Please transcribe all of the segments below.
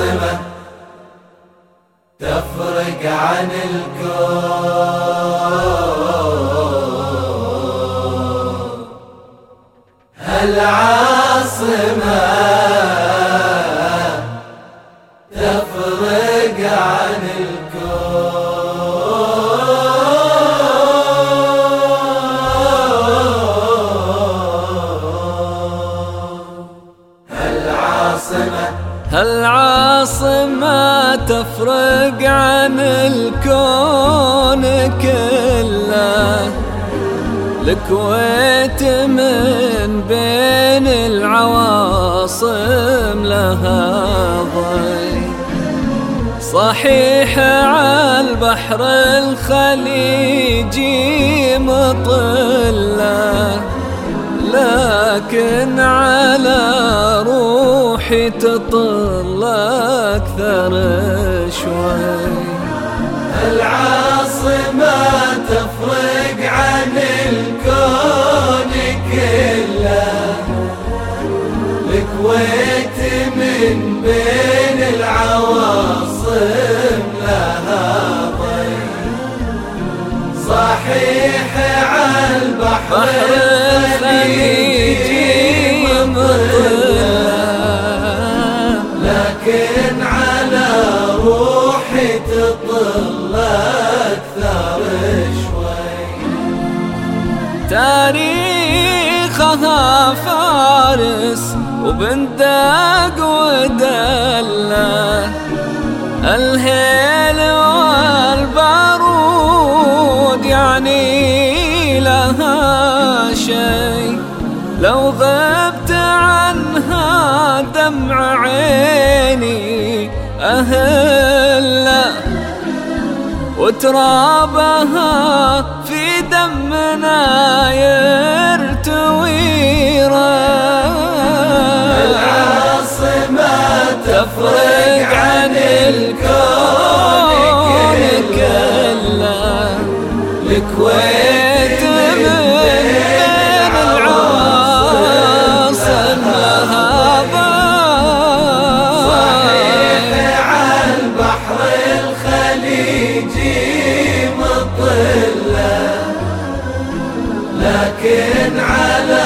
العاصمة تفرق عن الكون. هالعاصمة تفرق عن الكون كله. الكويت من بين العواصم لها ضي. صحيح على البحر الخليجي مطلة لكن على روحي تطل أكثر شوي. العاصمة تفرق عن الكون كله الكويت من بين العواصم لها ضي صحيح على البحر لكن على روحي تطل أكثر شوي؟ تاريخها فارس وبندق ودله الهيل والبارود يعني لها شيء. لو غبت عنها دمع عيني أهلا وترابها في دمنا يرتوي العاصمة تفرق عن الكون كله. الكويت لكن على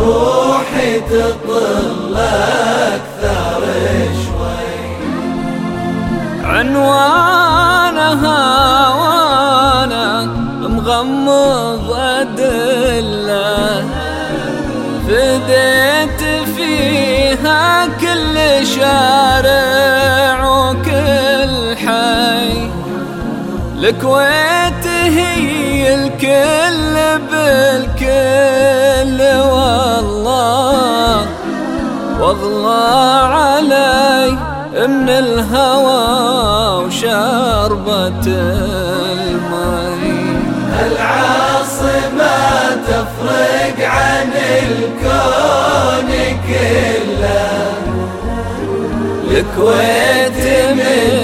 روحي تطل أكثر شوي. عنوانها وأنا مغمض أدلة. فديت فيها كل شارع وكل حي. الكويت هي الكل بالكل والله واغلى علي من الهوى وشربة المي. العاصمة تفرق عن الكون كله. الكويت من